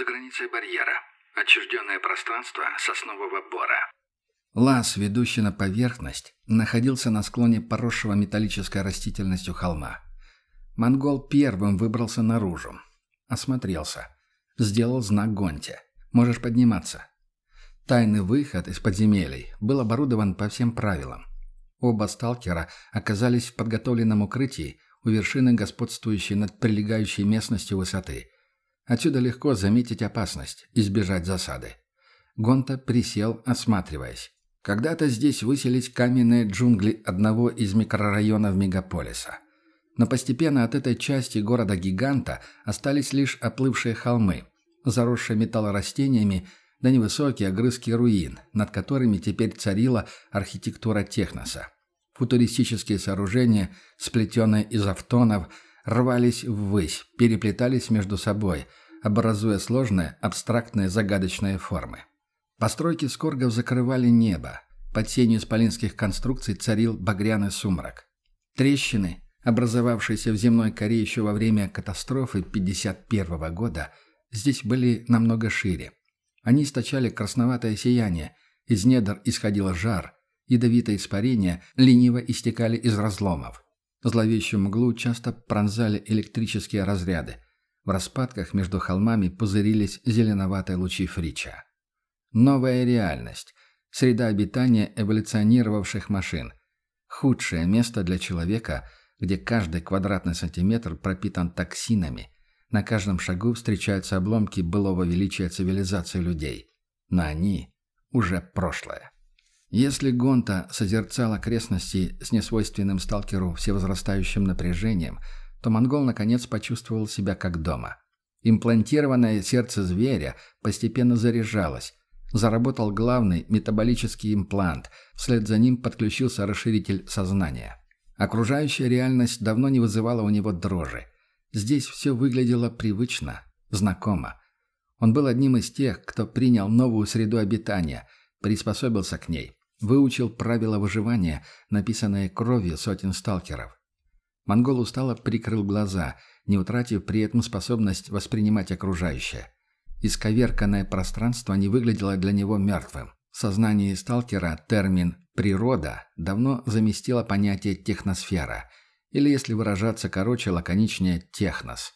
за границей барьера. Отчужденное пространство соснового бора. Лаз, ведущий на поверхность, находился на склоне поросшего металлической растительностью холма. Монгол первым выбрался наружу. Осмотрелся. Сделал знак Гонте. «Можешь подниматься». Тайный выход из подземелий был оборудован по всем правилам. Оба сталкера оказались в подготовленном укрытии у вершины господствующей над прилегающей местностью высоты. Отсюда легко заметить опасность, избежать засады. Гонта присел, осматриваясь. Когда-то здесь выселись каменные джунгли одного из микрорайонов мегаполиса. Но постепенно от этой части города-гиганта остались лишь оплывшие холмы, заросшие металлорастениями, да невысокие огрызки руин, над которыми теперь царила архитектура техноса. Футуристические сооружения, сплетенные из автонов, рвались ввысь, переплетались между собой, образуя сложные, абстрактные, загадочные формы. Постройки скоргов закрывали небо. Под сенью исполинских конструкций царил багряный сумрак. Трещины, образовавшиеся в земной коре еще во время катастрофы 51 года, здесь были намного шире. Они источали красноватое сияние, из недр исходил жар, ядовитое испарение лениво истекали из разломов. Зловещую мглу часто пронзали электрические разряды. В распадках между холмами пузырились зеленоватые лучи фрича. Новая реальность. Среда обитания эволюционировавших машин. Худшее место для человека, где каждый квадратный сантиметр пропитан токсинами. На каждом шагу встречаются обломки былого величия цивилизации людей. Но они уже прошлое. Если Гонта созерцал окрестности с несвойственным сталкеру всевозрастающим напряжением, то монгол наконец почувствовал себя как дома. Имплантированное сердце зверя постепенно заряжалось, Заработал главный метаболический имплант, вслед за ним подключился расширитель сознания. Окружающая реальность давно не вызывала у него дрожи. Здесь все выглядело привычно, знакомо. Он был одним из тех, кто принял новую среду обитания, приспособился к ней, выучил правила выживания, написанные кровью сотен сталкеров. Монгол устало прикрыл глаза, не утратив при этом способность воспринимать окружающее. Исковерканное пространство не выглядело для него мертвым. В сознании сталкера термин «природа» давно заместило понятие «техносфера», или, если выражаться короче, лаконичнее «технос».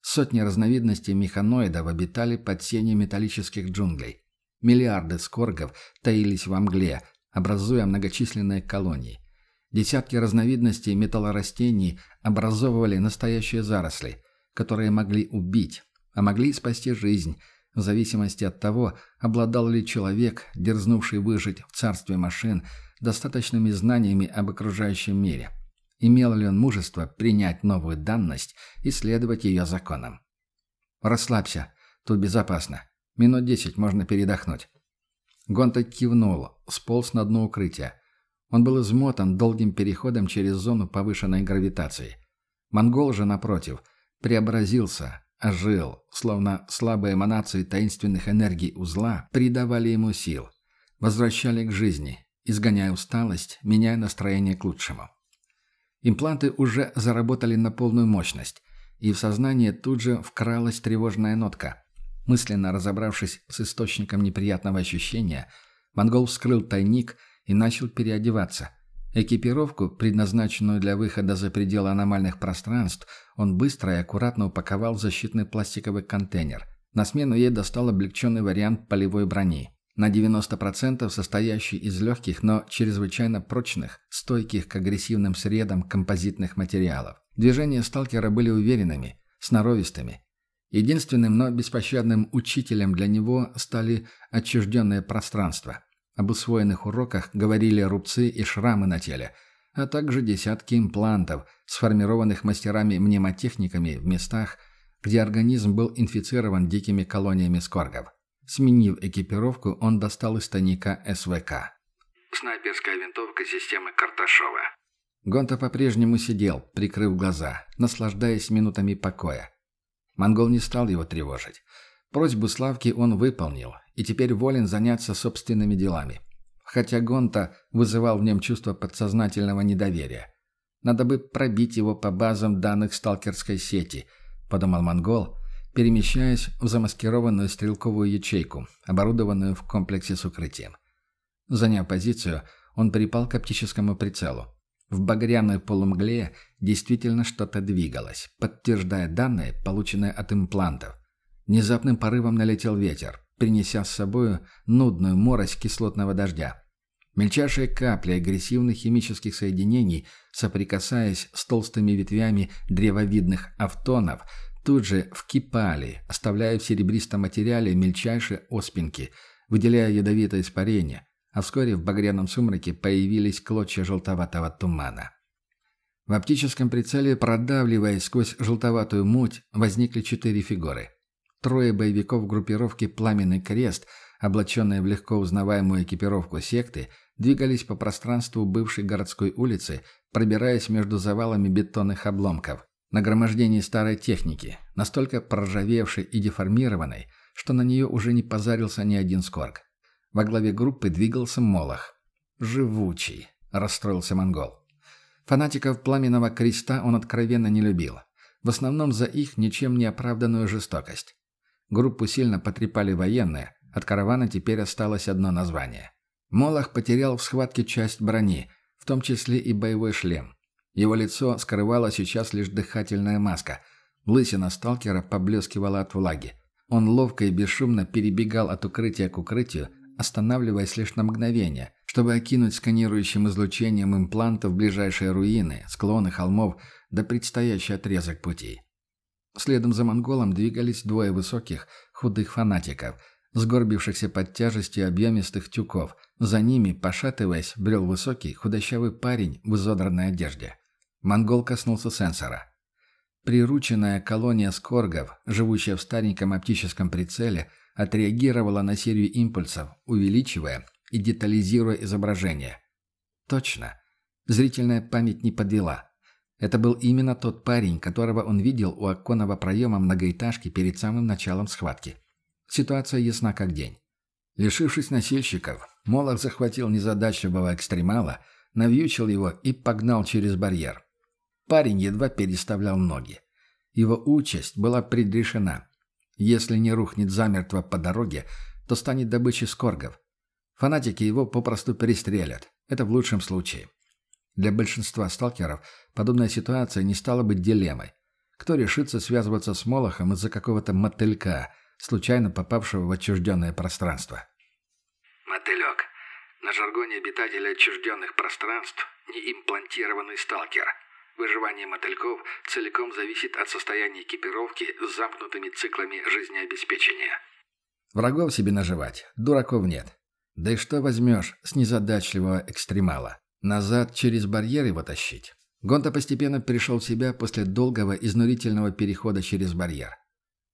Сотни разновидностей механоидов обитали под сенью металлических джунглей. Миллиарды скоргов таились во мгле, образуя многочисленные колонии. Десятки разновидностей металлорастений образовывали настоящие заросли, которые могли убить, а могли спасти жизнь, в зависимости от того, обладал ли человек, дерзнувший выжить в царстве машин, достаточными знаниями об окружающем мире. Имел ли он мужество принять новую данность и следовать ее законам? «Расслабься, тут безопасно. Минут десять можно передохнуть». Гонта кивнул, сполз на дно укрытия. Он был измотан долгим переходом через зону повышенной гравитации. Монгол же, напротив, преобразился, ожил, словно слабые эманации таинственных энергий узла придавали ему сил, возвращали к жизни, изгоняя усталость, меняя настроение к лучшему. Импланты уже заработали на полную мощность, и в сознание тут же вкралась тревожная нотка. Мысленно разобравшись с источником неприятного ощущения, монгол вскрыл тайник и начал переодеваться, Экипировку, предназначенную для выхода за пределы аномальных пространств, он быстро и аккуратно упаковал в защитный пластиковый контейнер. На смену ей достал облегченный вариант полевой брони. На 90% состоящий из легких, но чрезвычайно прочных, стойких к агрессивным средам композитных материалов. Движения сталкера были уверенными, сноровистыми. Единственным, но беспощадным учителем для него стали отчужденные пространства. Об усвоенных уроках говорили рубцы и шрамы на теле, а также десятки имплантов, сформированных мастерами-мнемотехниками в местах, где организм был инфицирован дикими колониями скоргов. Сменив экипировку, он достал из тайника СВК. Снайперская винтовка системы Карташова. Гонта по-прежнему сидел, прикрыв глаза, наслаждаясь минутами покоя. Монгол не стал его тревожить. Просьбу Славки он выполнил, и теперь волен заняться собственными делами. Хотя Гонта вызывал в нем чувство подсознательного недоверия. «Надо бы пробить его по базам данных сталкерской сети», — подумал монгол, перемещаясь в замаскированную стрелковую ячейку, оборудованную в комплексе с укрытием. Заняв позицию, он припал к оптическому прицелу. В багряной полумгле действительно что-то двигалось, подтверждая данные, полученные от имплантов. Внезапным порывом налетел ветер, принеся с собою нудную морось кислотного дождя. Мельчайшие капли агрессивных химических соединений, соприкасаясь с толстыми ветвями древовидных автонов, тут же вкипали, оставляя в серебристом материале мельчайшие оспинки, выделяя ядовитое испарение, а вскоре в багряном сумраке появились клочья желтоватого тумана. В оптическом прицеле, продавливаясь сквозь желтоватую муть, возникли четыре фигуры. Трое боевиков группировки «Пламенный крест», облаченные в легко узнаваемую экипировку секты, двигались по пространству бывшей городской улицы, пробираясь между завалами бетонных обломков. Нагромождение старой техники, настолько проржавевшей и деформированной, что на нее уже не позарился ни один скорг. Во главе группы двигался Молох. «Живучий», — расстроился монгол. Фанатиков Пламенного Креста он откровенно не любил. В основном за их ничем не оправданную жестокость. Группу сильно потрепали военные, от каравана теперь осталось одно название. Молох потерял в схватке часть брони, в том числе и боевой шлем. Его лицо скрывала сейчас лишь дыхательная маска. Лысина сталкера поблескивала от влаги. Он ловко и бесшумно перебегал от укрытия к укрытию, останавливаясь лишь на мгновение, чтобы окинуть сканирующим излучением имплантов ближайшие руины, склоны холмов да предстоящий отрезок пути. Следом за монголом двигались двое высоких, худых фанатиков, сгорбившихся под тяжестью объемистых тюков. За ними, пошатываясь, брел высокий, худощавый парень в изодранной одежде. Монгол коснулся сенсора. Прирученная колония скоргов, живущая в стареньком оптическом прицеле, отреагировала на серию импульсов, увеличивая и детализируя изображение. Точно. Зрительная память не подвела. Это был именно тот парень, которого он видел у оконного проема многоэтажки перед самым началом схватки. Ситуация ясна как день. Лишившись носильщиков, Молох захватил незадачливого экстремала, навьючил его и погнал через барьер. Парень едва переставлял ноги. Его участь была предрешена. Если не рухнет замертво по дороге, то станет добычей скоргов. Фанатики его попросту перестрелят. Это в лучшем случае. Для большинства сталкеров подобная ситуация не стала быть дилеммой. Кто решится связываться с Молохом из-за какого-то мотылька, случайно попавшего в отчужденное пространство? Мотылек. На жаргоне обитателя отчужденных пространств неимплантированный сталкер – Выживание мотыльков целиком зависит от состояния экипировки с замкнутыми циклами жизнеобеспечения. Врагов себе наживать, дураков нет. Да и что возьмешь с незадачливого экстремала? Назад через барьер его тащить? Гонта постепенно перешел в себя после долгого изнурительного перехода через барьер.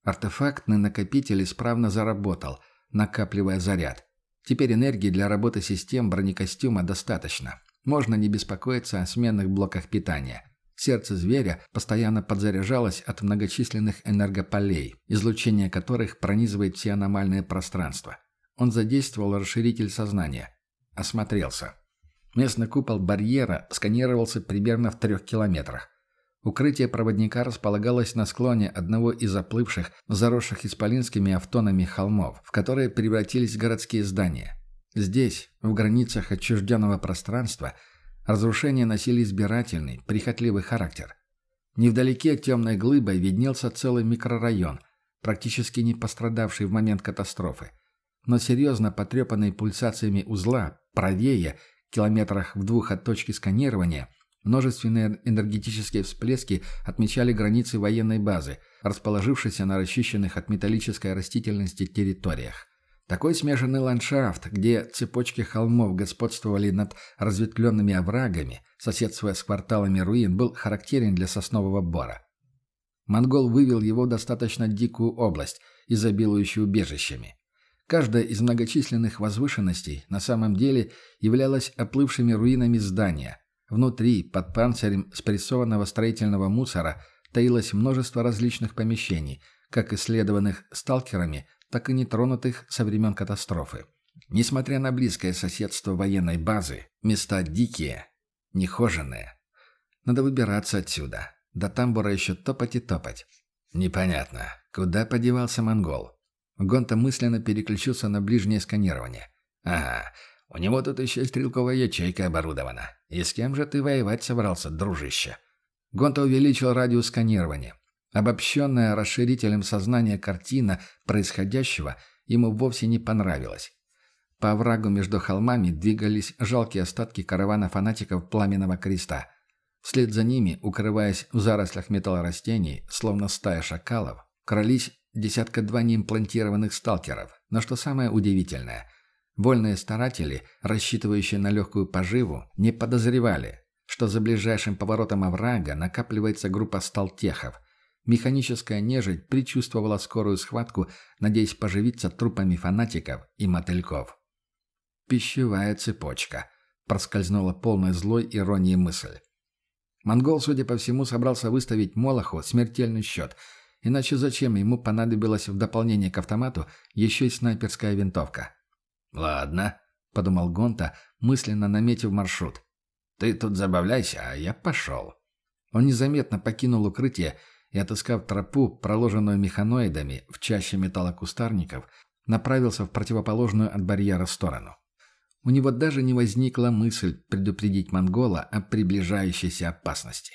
Артефактный накопитель исправно заработал, накапливая заряд. Теперь энергии для работы систем бронекостюма достаточно. Можно не беспокоиться о сменных блоках питания. Сердце зверя постоянно подзаряжалось от многочисленных энергополей, излучение которых пронизывает все аномальные пространства. Он задействовал расширитель сознания. Осмотрелся. Местный купол барьера сканировался примерно в трех километрах. Укрытие проводника располагалось на склоне одного из оплывших, заросших исполинскими автонами холмов, в которые превратились городские здания. Здесь, в границах отчужденного пространства – Разрушения носили избирательный, прихотливый характер. Невдалеке темной глыбой виднелся целый микрорайон, практически не пострадавший в момент катастрофы. Но серьезно потрепанный пульсациями узла, правее, километрах в двух от точки сканирования, множественные энергетические всплески отмечали границы военной базы, расположившейся на расчищенных от металлической растительности территориях. Такой смешанный ландшафт, где цепочки холмов господствовали над разветвленными оврагами, соседствуя с кварталами руин, был характерен для соснового бора. Монгол вывел его в достаточно дикую область, изобилующую убежищами. Каждая из многочисленных возвышенностей на самом деле являлась оплывшими руинами здания. Внутри, под панцирем спрессованного строительного мусора, таилось множество различных помещений, как исследованных сталкерами, так и нетронутых со времен катастрофы. Несмотря на близкое соседство военной базы, места дикие, нехоженные. Надо выбираться отсюда. До тамбура еще топать и топать. Непонятно, Куда подевался монгол? Гонта мысленно переключился на ближнее сканирование. «Ага, у него тут еще стрелковая ячейка оборудована. И с кем же ты воевать собрался, дружище?» Гонта увеличил радиус сканирования. Обобщенная расширителем сознания картина происходящего ему вовсе не понравилась. По оврагу между холмами двигались жалкие остатки каравана фанатиков Пламенного Креста. Вслед за ними, укрываясь в зарослях металлорастений, словно стая шакалов, крались десятка-два неимплантированных сталкеров. Но что самое удивительное, вольные старатели, рассчитывающие на легкую поживу, не подозревали, что за ближайшим поворотом оврага накапливается группа сталтехов. Механическая нежить предчувствовала скорую схватку, надеясь поживиться трупами фанатиков и мотыльков. «Пищевая цепочка», — проскользнула полной злой иронии мысль. Монгол, судя по всему, собрался выставить Молоху смертельный счет, иначе зачем ему понадобилось в дополнение к автомату еще и снайперская винтовка? «Ладно», — подумал Гонта, мысленно наметив маршрут. «Ты тут забавляйся, а я пошел». Он незаметно покинул укрытие и, отыскав тропу, проложенную механоидами в чаще металлокустарников, направился в противоположную от барьера сторону. У него даже не возникла мысль предупредить монгола о приближающейся опасности.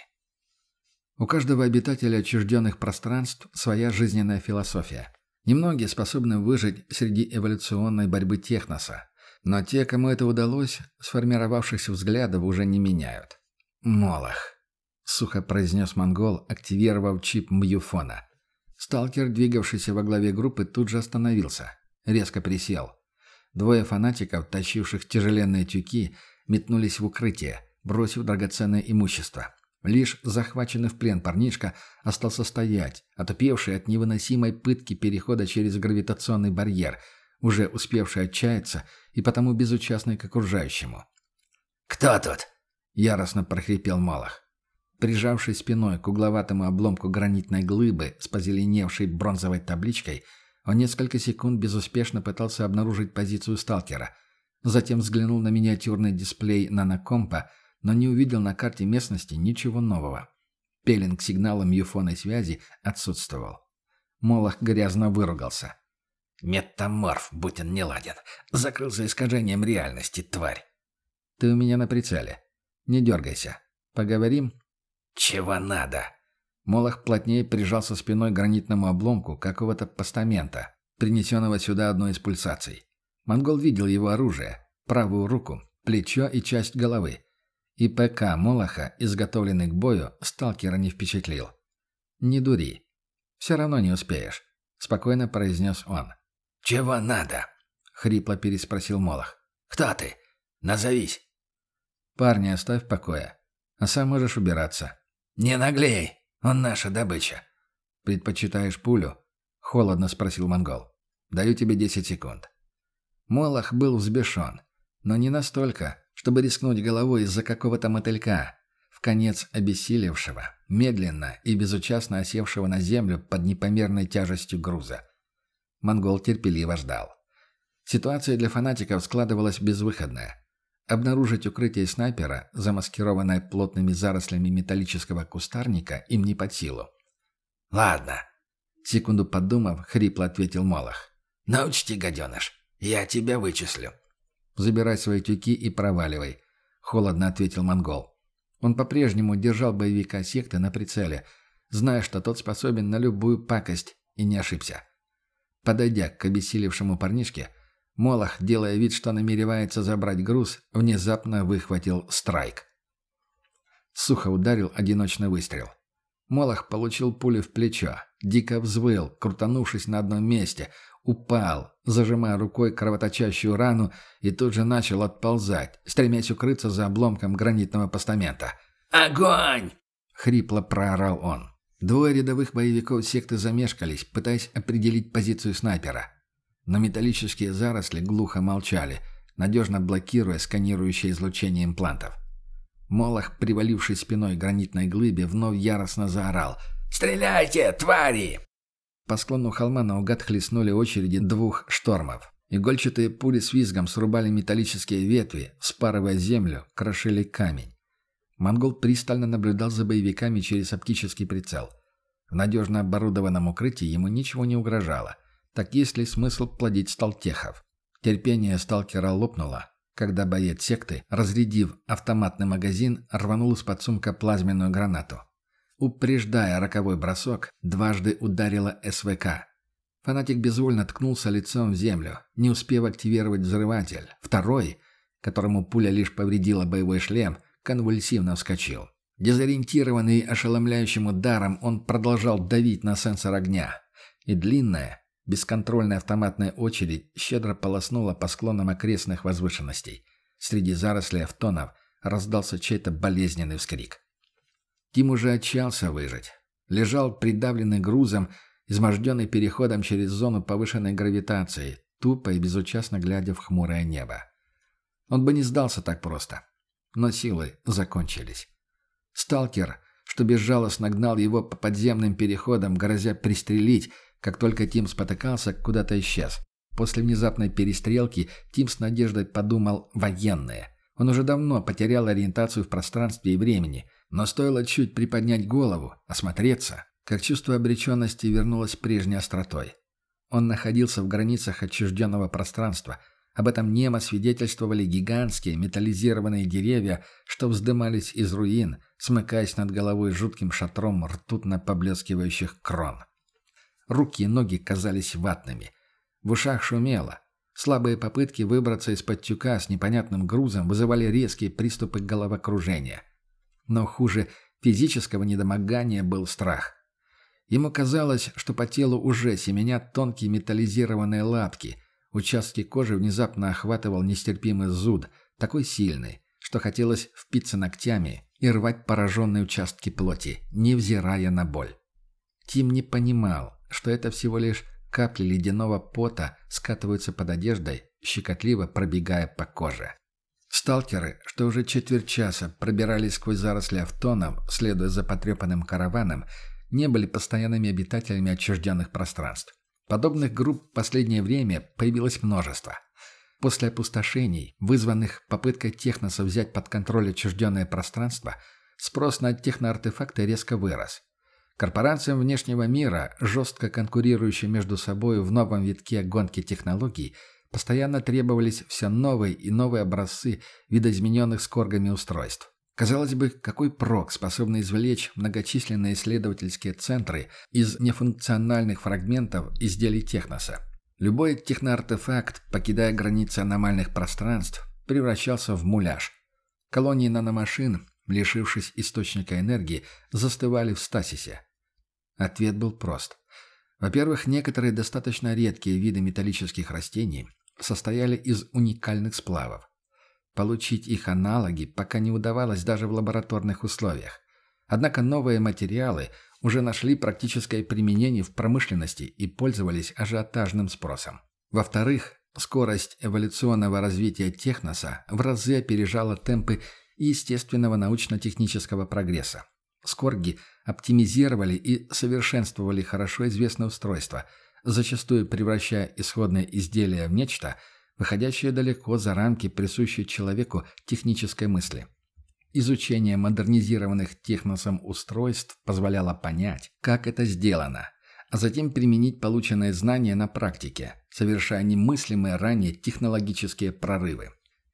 У каждого обитателя отчужденных пространств своя жизненная философия. Немногие способны выжить среди эволюционной борьбы техноса, но те, кому это удалось, сформировавшихся взглядов уже не меняют. «Молох», — сухо произнес монгол, активировав чип мьюфона. Сталкер, двигавшийся во главе группы, тут же остановился. Резко присел. Двое фанатиков, тащивших тяжеленные тюки, метнулись в укрытие, бросив драгоценное имущество. Лишь захваченный в плен парнишка остался стоять, отупевший от невыносимой пытки перехода через гравитационный барьер, уже успевший отчаяться и потому безучастный к окружающему. «Кто тут?» — яростно прохрипел Малах. Прижавшись спиной к угловатому обломку гранитной глыбы с позеленевшей бронзовой табличкой — он несколько секунд безуспешно пытался обнаружить позицию сталкера. Затем взглянул на миниатюрный дисплей нанокомпа, но не увидел на карте местности ничего нового. Пелинг сигналом юфонной связи отсутствовал. Молох грязно выругался. «Метаморф, будь он неладен. Закрылся искажением реальности, тварь». «Ты у меня на прицеле. Не дергайся. Поговорим?» «Чего надо?» Молох плотнее прижался спиной к гранитному обломку какого-то постамента, принесенного сюда одной из пульсаций. Монгол видел его оружие, правую руку, плечо и часть головы. И ПК Молоха, изготовленный к бою, сталкера не впечатлил. «Не дури. Все равно не успеешь», — спокойно произнес он. «Чего надо?» — хрипло переспросил Молох. «Кто ты? Назовись». «Парня оставь в покое, а сам можешь убираться». «Не наглей!» Он наша добыча». «Предпочитаешь пулю?» — холодно спросил монгол. «Даю тебе десять секунд». Молох был взбешен, но не настолько, чтобы рискнуть головой из-за какого-то мотылька, в конец обессилевшего, медленно и безучастно осевшего на землю под непомерной тяжестью груза. Монгол терпеливо ждал. Ситуация для фанатиков складывалась безвыходная. Обнаружить укрытие снайпера, замаскированное плотными зарослями металлического кустарника, им не под силу. «Ладно», — секунду подумав, хрипло ответил Малах. «Но учти, гаденыш, я тебя вычислю». «Забирай свои тюки и проваливай», — холодно ответил монгол. Он по-прежнему держал боевика секты на прицеле, зная, что тот способен на любую пакость, и не ошибся. Подойдя к обессилевшему парнишке, Молох, делая вид, что намеревается забрать груз, внезапно выхватил страйк. Сухо ударил одиночный выстрел. Молох получил пулю в плечо, дико взвыл, крутанувшись на одном месте, упал, зажимая рукой кровоточащую рану и тут же начал отползать, стремясь укрыться за обломком гранитного постамента. «Огонь!» — хрипло проорал он. Двое рядовых боевиков секты замешкались, пытаясь определить позицию снайпера. Но металлические заросли глухо молчали, надежно блокируя сканирующее излучение имплантов. Молох, приваливший спиной гранитной глыбе, вновь яростно заорал. «Стреляйте, твари!» По склону холма наугад хлестнули очереди двух штормов. Игольчатые пули с визгом срубали металлические ветви, вспарывая землю, крошили камень. Монгол пристально наблюдал за боевиками через оптический прицел. В надежно оборудованном укрытии ему ничего не угрожало. Так есть ли смысл плодить сталтехов? Терпение сталкера лопнуло, когда боец секты, разрядив автоматный магазин, рванул из-под сумка плазменную гранату. Упреждая роковой бросок, дважды ударила СВК. Фанатик безвольно ткнулся лицом в землю, не успев активировать взрыватель. Второй, которому пуля лишь повредила боевой шлем, конвульсивно вскочил. Дезориентированный ошеломляющим ударом, он продолжал давить на сенсор огня. И длинная, бесконтрольная автоматная очередь щедро полоснула по склонам окрестных возвышенностей. Среди зарослей автонов раздался чей-то болезненный вскрик. Тим уже отчаялся выжить. Лежал придавленный грузом, изможденный переходом через зону повышенной гравитации, тупо и безучастно глядя в хмурое небо. Он бы не сдался так просто. Но силы закончились. Сталкер, что безжалостно гнал его по подземным переходам, грозя пристрелить, как только Тим спотыкался, куда-то исчез. После внезапной перестрелки Тим с надеждой подумал «военные». Он уже давно потерял ориентацию в пространстве и времени, но стоило чуть приподнять голову, осмотреться, как чувство обреченности вернулось прежней остротой. Он находился в границах отчужденного пространства – об этом немо свидетельствовали гигантские металлизированные деревья, что вздымались из руин, смыкаясь над головой жутким шатром ртутно поблескивающих крон. Руки и ноги казались ватными. В ушах шумело. Слабые попытки выбраться из-под тюка с непонятным грузом вызывали резкие приступы головокружения. Но хуже физического недомогания был страх. Ему казалось, что по телу уже семенят тонкие металлизированные лапки – Участки кожи внезапно охватывал нестерпимый зуд, такой сильный, что хотелось впиться ногтями и рвать пораженные участки плоти, невзирая на боль. Тим не понимал, что это всего лишь капли ледяного пота скатываются под одеждой, щекотливо пробегая по коже. Сталкеры, что уже четверть часа пробирались сквозь заросли автонов, следуя за потрепанным караваном, не были постоянными обитателями отчужденных пространств. Подобных групп в последнее время появилось множество. После опустошений, вызванных попыткой техноса взять под контроль отчужденное пространство, спрос на техноартефакты резко вырос. Корпорациям внешнего мира, жестко конкурирующим между собой в новом витке гонки технологий, постоянно требовались все новые и новые образцы видоизмененных скоргами устройств. Казалось бы, какой прок способны извлечь многочисленные исследовательские центры из нефункциональных фрагментов изделий техноса? Любой техноартефакт, покидая границы аномальных пространств, превращался в муляж. Колонии наномашин, лишившись источника энергии, застывали в стасисе. Ответ был прост. Во-первых, некоторые достаточно редкие виды металлических растений состояли из уникальных сплавов. Получить их аналоги пока не удавалось даже в лабораторных условиях. Однако новые материалы уже нашли практическое применение в промышленности и пользовались ажиотажным спросом. Во-вторых, скорость эволюционного развития техноса в разы опережала темпы естественного научно-технического прогресса. Скорги оптимизировали и совершенствовали хорошо известное устройство, зачастую превращая исходное изделие в нечто – выходящее далеко за рамки присущей человеку технической мысли. Изучение модернизированных техносом устройств позволяло понять, как это сделано, а затем применить полученные знания на практике, совершая немыслимые ранее технологические прорывы.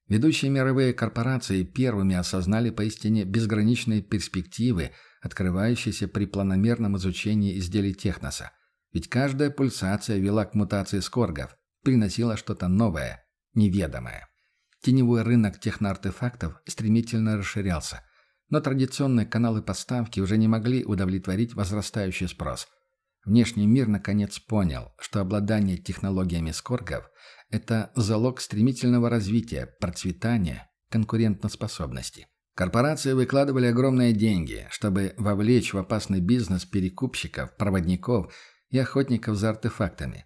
Ведущие мировые корпорации первыми осознали поистине безграничные перспективы, открывающиеся при планомерном изучении изделий техноса. Ведь каждая пульсация вела к мутации скоргов, приносила что-то новое, неведомое. Теневой рынок техноартефактов стремительно расширялся, но традиционные каналы поставки уже не могли удовлетворить возрастающий спрос. Внешний мир наконец понял, что обладание технологиями скоргов – это залог стремительного развития, процветания, конкурентоспособности. Корпорации выкладывали огромные деньги, чтобы вовлечь в опасный бизнес перекупщиков, проводников и охотников за артефактами.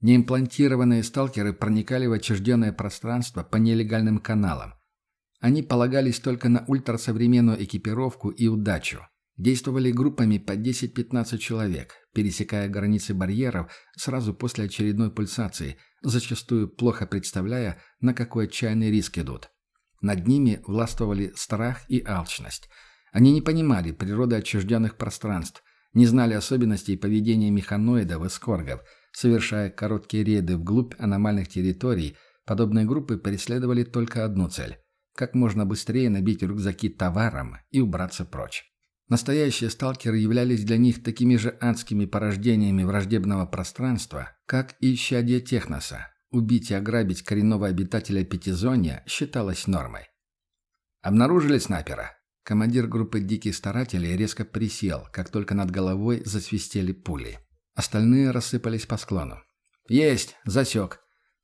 Неимплантированные сталкеры проникали в отчужденное пространство по нелегальным каналам. Они полагались только на ультрасовременную экипировку и удачу. Действовали группами по 10-15 человек, пересекая границы барьеров сразу после очередной пульсации, зачастую плохо представляя, на какой отчаянный риск идут. Над ними властвовали страх и алчность. Они не понимали природы отчужденных пространств, не знали особенностей поведения механоидов и скоргов. Совершая короткие рейды вглубь аномальных территорий, подобные группы преследовали только одну цель – как можно быстрее набить рюкзаки товаром и убраться прочь. Настоящие сталкеры являлись для них такими же адскими порождениями враждебного пространства, как и исчадие Техноса. Убить и ограбить коренного обитателя Пятизонья считалось нормой. Обнаружили снайпера. Командир группы «Диких старателей» резко присел, как только над головой засвистели пули. Остальные рассыпались по склону. «Есть! Засек!»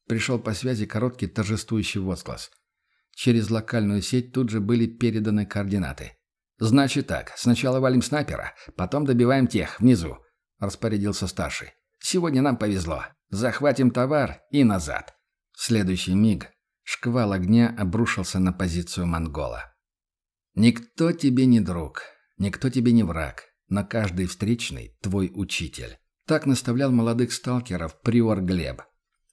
Пришел по связи короткий торжествующий возглас. Через локальную сеть тут же были переданы координаты. «Значит так, сначала валим снайпера, потом добиваем тех, внизу», — распорядился старший. «Сегодня нам повезло. Захватим товар и назад». В следующий миг шквал огня обрушился на позицию монгола. «Никто тебе не друг, никто тебе не враг, но каждый встречный — твой учитель». Так наставлял молодых сталкеров приор Глеб.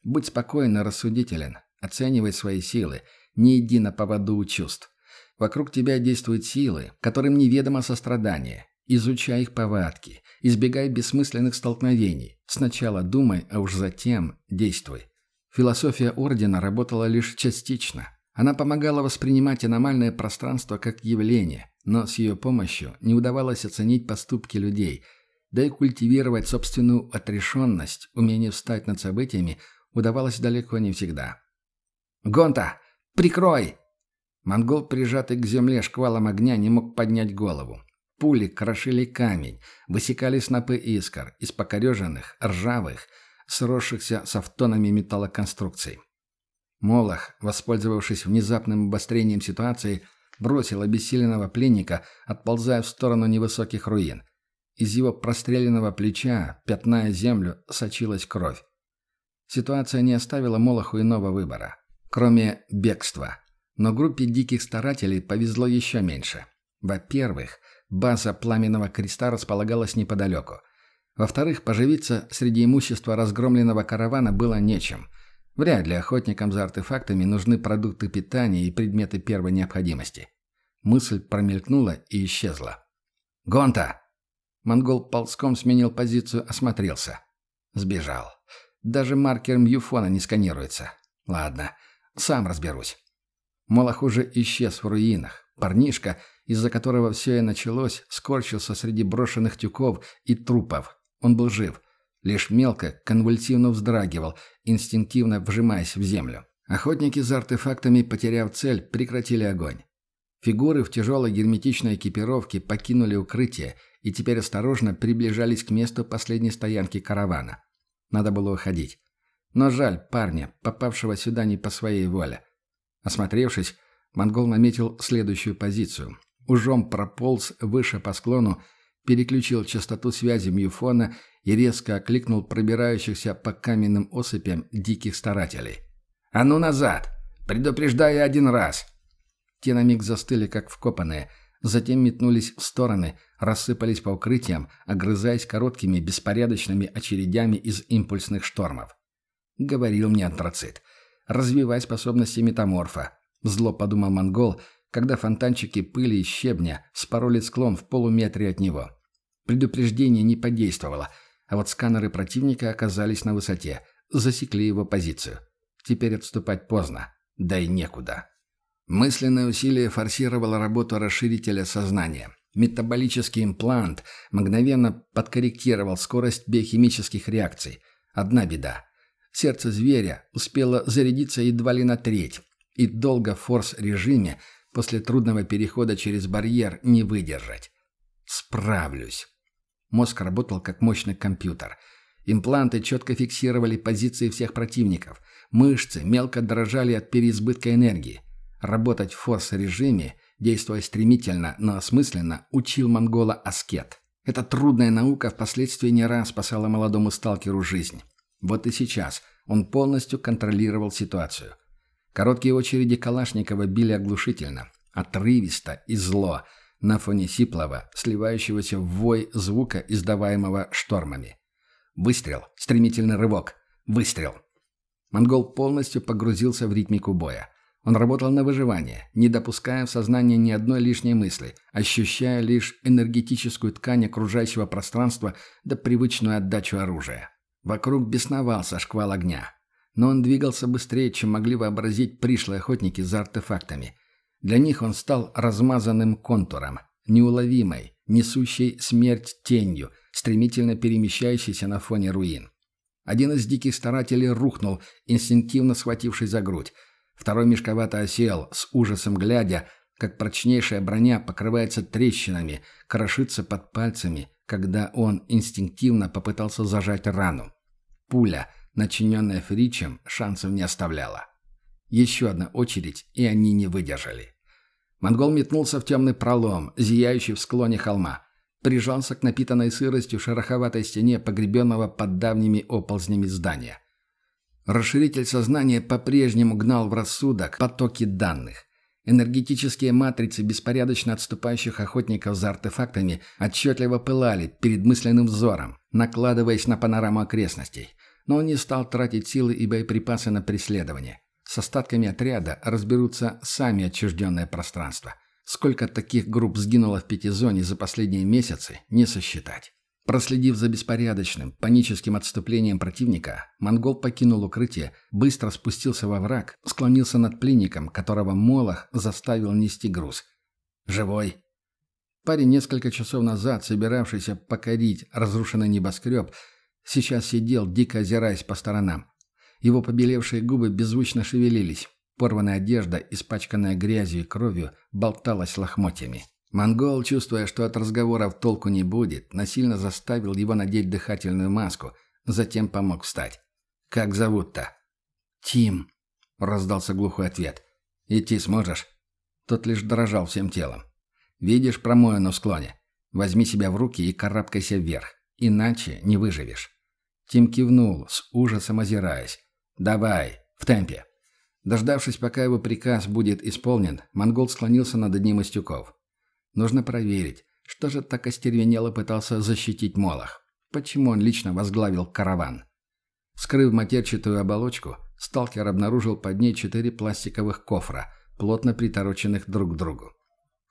«Будь спокоен и рассудителен, оценивай свои силы, не иди на поводу у чувств. Вокруг тебя действуют силы, которым неведомо сострадание. Изучай их повадки, избегай бессмысленных столкновений. Сначала думай, а уж затем действуй. Философия Ордена работала лишь частично. Она помогала воспринимать аномальное пространство как явление, но с ее помощью не удавалось оценить поступки людей, да и культивировать собственную отрешенность, умение встать над событиями удавалось далеко не всегда. «Гонта! Прикрой!» Монгол, прижатый к земле шквалом огня, не мог поднять голову. Пули крошили камень, высекали снопы искр из покореженных, ржавых, сросшихся с автонами металлоконструкций. Молох, воспользовавшись внезапным обострением ситуации, бросил обессиленного пленника, отползая в сторону невысоких руин. Из его простреленного плеча, пятная землю, сочилась кровь. Ситуация не оставила Молоху иного выбора, кроме бегства – но группе диких старателей повезло еще меньше. Во-первых, база Пламенного Креста располагалась неподалеку. Во-вторых, поживиться среди имущества разгромленного каравана было нечем. Вряд ли охотникам за артефактами нужны продукты питания и предметы первой необходимости. Мысль промелькнула и исчезла. «Гонта!» Монгол ползком сменил позицию, осмотрелся. Сбежал. Даже маркер Мьюфона не сканируется. Ладно, сам разберусь. Молох уже исчез в руинах. Парнишка, из-за которого все и началось, скорчился среди брошенных тюков и трупов. Он был жив. Лишь мелко, конвульсивно вздрагивал, инстинктивно вжимаясь в землю. Охотники за артефактами, потеряв цель, прекратили огонь. Фигуры в тяжелой герметичной экипировке покинули укрытие и теперь осторожно приближались к месту последней стоянки каравана. Надо было уходить. Но жаль парня, попавшего сюда не по своей воле. Осмотревшись, монгол наметил следующую позицию. Ужом прополз выше по склону, переключил частоту связи мьюфона и резко окликнул пробирающихся по каменным осыпям диких старателей. «А ну назад! Предупреждаю один раз!» Те на миг застыли, как вкопанные, затем метнулись в стороны, рассыпались по укрытиям, огрызаясь короткими беспорядочными очередями из импульсных штормов. Говорил мне антрацит – развивай способности метаморфа. Зло подумал монгол, когда фонтанчики пыли и щебня спороли склон в полуметре от него. Предупреждение не подействовало, а вот сканеры противника оказались на высоте, засекли его позицию. Теперь отступать поздно, да и некуда. Мысленное усилие форсировало работу расширителя сознания. Метаболический имплант мгновенно подкорректировал скорость биохимических реакций. Одна беда. Сердце зверя успело зарядиться едва ли на треть, и долго в форс-режиме после трудного перехода через барьер не выдержать. Справлюсь. Мозг работал как мощный компьютер. Импланты четко фиксировали позиции всех противников. Мышцы мелко дрожали от переизбытка энергии. Работать в форс-режиме, действуя стремительно, но осмысленно, учил монгола аскет. Эта трудная наука впоследствии не раз спасала молодому сталкеру жизнь. Вот и сейчас он полностью контролировал ситуацию. Короткие очереди Калашникова били оглушительно, отрывисто и зло, на фоне сиплого, сливающегося в вой звука, издаваемого штормами. Выстрел, стремительный рывок, выстрел. Монгол полностью погрузился в ритмику боя. Он работал на выживание, не допуская в сознание ни одной лишней мысли, ощущая лишь энергетическую ткань окружающего пространства да привычную отдачу оружия. Вокруг бесновался шквал огня. Но он двигался быстрее, чем могли вообразить пришлые охотники за артефактами. Для них он стал размазанным контуром, неуловимой, несущей смерть тенью, стремительно перемещающейся на фоне руин. Один из диких старателей рухнул, инстинктивно схватившись за грудь. Второй мешковато осел, с ужасом глядя, как прочнейшая броня покрывается трещинами, крошится под пальцами, когда он инстинктивно попытался зажать рану. Пуля, начиненная фричем, шансов не оставляла. Еще одна очередь, и они не выдержали. Монгол метнулся в темный пролом, зияющий в склоне холма. Прижался к напитанной сыростью шероховатой стене погребенного под давними оползнями здания. Расширитель сознания по-прежнему гнал в рассудок потоки данных. Энергетические матрицы беспорядочно отступающих охотников за артефактами отчетливо пылали перед мысленным взором, накладываясь на панораму окрестностей. Но он не стал тратить силы и боеприпасы на преследование. С остатками отряда разберутся сами отчужденное пространство. Сколько таких групп сгинуло в пятизоне за последние месяцы, не сосчитать. Проследив за беспорядочным, паническим отступлением противника, монгол покинул укрытие, быстро спустился во враг, склонился над пленником, которого Молох заставил нести груз. «Живой!» Парень, несколько часов назад, собиравшийся покорить разрушенный небоскреб, сейчас сидел, дико озираясь по сторонам. Его побелевшие губы беззвучно шевелились. Порванная одежда, испачканная грязью и кровью, болталась лохмотьями. Монгол, чувствуя, что от разговоров толку не будет, насильно заставил его надеть дыхательную маску, затем помог встать. «Как зовут-то?» «Тим», — раздался глухой ответ. «Идти сможешь?» Тот лишь дрожал всем телом. «Видишь промоину в склоне? Возьми себя в руки и карабкайся вверх, иначе не выживешь». Тим кивнул, с ужасом озираясь. «Давай, в темпе». Дождавшись, пока его приказ будет исполнен, монгол склонился над одним из тюков. Нужно проверить, что же так остервенело пытался защитить Молох. Почему он лично возглавил караван? Вскрыв матерчатую оболочку, сталкер обнаружил под ней четыре пластиковых кофра, плотно притороченных друг к другу.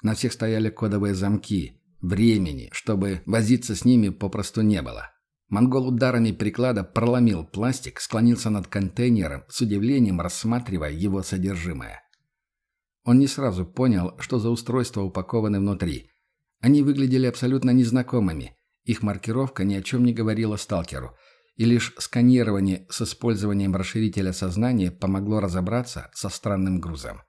На всех стояли кодовые замки. Времени, чтобы возиться с ними, попросту не было. Монгол ударами приклада проломил пластик, склонился над контейнером, с удивлением рассматривая его содержимое. Он не сразу понял, что за устройства упакованы внутри. Они выглядели абсолютно незнакомыми. Их маркировка ни о чем не говорила сталкеру. И лишь сканирование с использованием расширителя сознания помогло разобраться со странным грузом.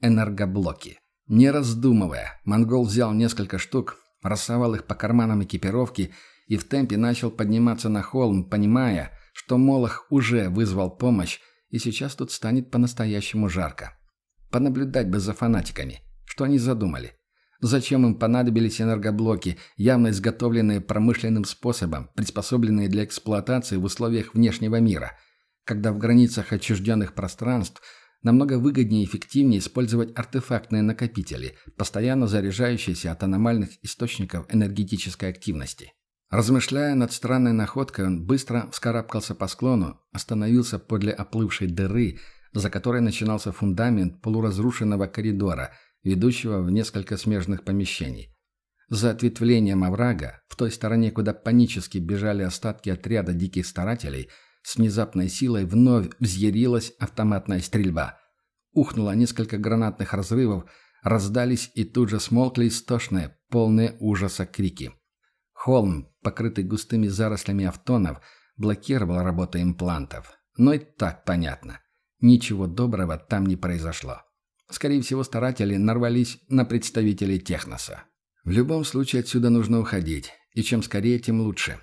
Энергоблоки. Не раздумывая, монгол взял несколько штук, рассовал их по карманам экипировки и в темпе начал подниматься на холм, понимая, что Молох уже вызвал помощь, и сейчас тут станет по-настоящему жарко. Понаблюдать бы за фанатиками. Что они задумали? Зачем им понадобились энергоблоки, явно изготовленные промышленным способом, приспособленные для эксплуатации в условиях внешнего мира, когда в границах отчужденных пространств намного выгоднее и эффективнее использовать артефактные накопители, постоянно заряжающиеся от аномальных источников энергетической активности. Размышляя над странной находкой, он быстро вскарабкался по склону, остановился подле оплывшей дыры – за которой начинался фундамент полуразрушенного коридора, ведущего в несколько смежных помещений. За ответвлением оврага, в той стороне, куда панически бежали остатки отряда диких старателей, с внезапной силой вновь взъярилась автоматная стрельба. Ухнуло несколько гранатных разрывов, раздались и тут же смолкли истошные, полные ужаса крики. Холм, покрытый густыми зарослями автонов, блокировал работу имплантов. Но и так понятно. Ничего доброго там не произошло. Скорее всего, старатели нарвались на представителей Техноса. В любом случае отсюда нужно уходить, и чем скорее, тем лучше.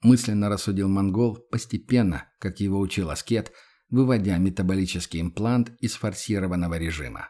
Мысленно рассудил монгол, постепенно, как его учил аскет, выводя метаболический имплант из форсированного режима.